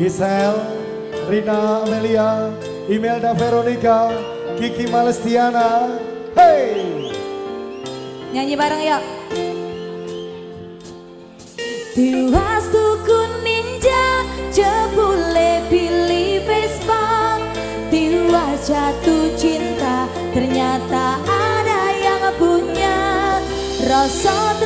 Gisel, Rina Amelia, Imelda Veronica, Kiki Malestiana. Hey! Nyanyi bareng yuk. Tiwas tuku ninja, jebule pilih Vespa. Tiwas jatuh cinta, ternyata ada yang punya. Rasa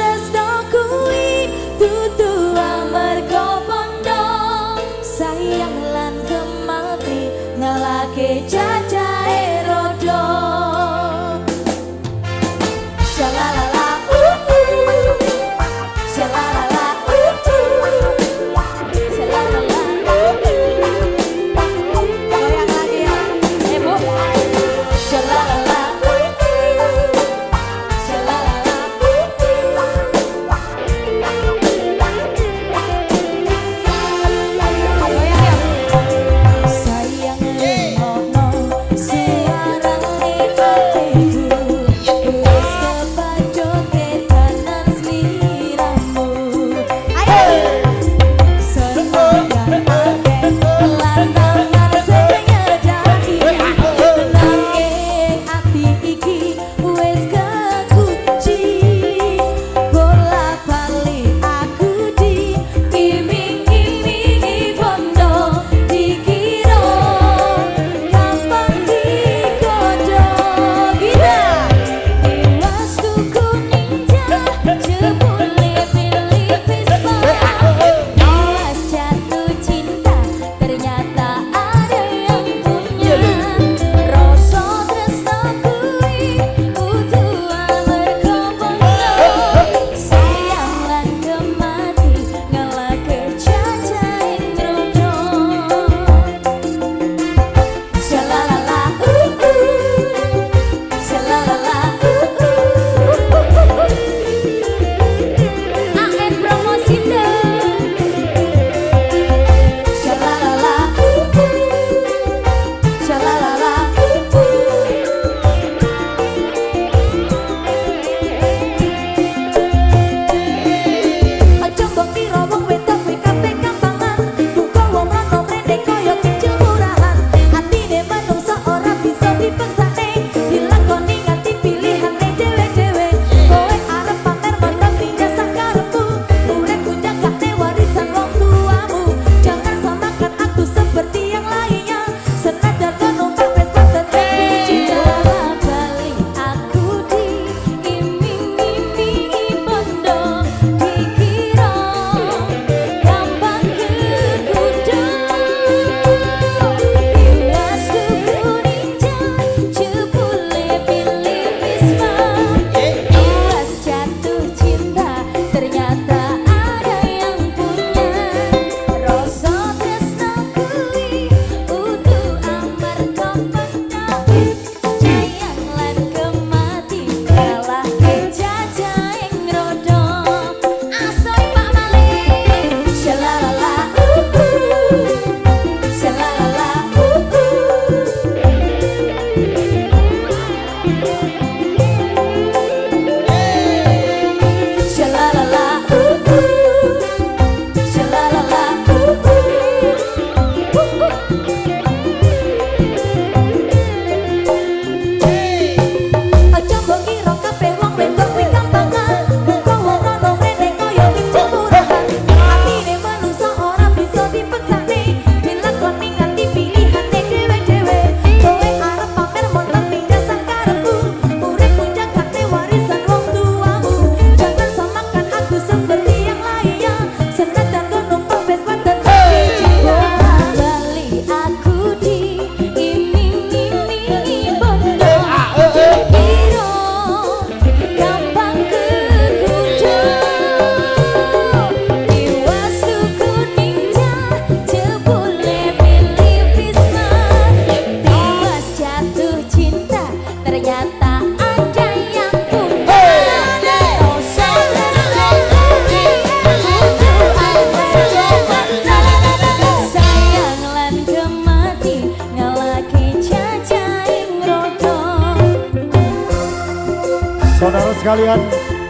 sekalian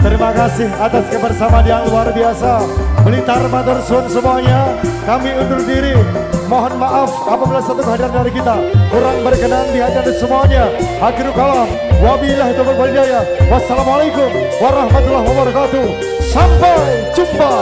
Terima kasih atas kebersamaan yang luar biasa. Blitar Matur Suwun semuanya. Kami undur diri. Mohon maaf apabila satu kehadiran dari kita kurang berkenan di hadapan semuanya. Akhirul kalam. Wabillahi taufiq wal hidayah. Wassalamualaikum warahmatullahi wabarakatuh. Sampai jumpa.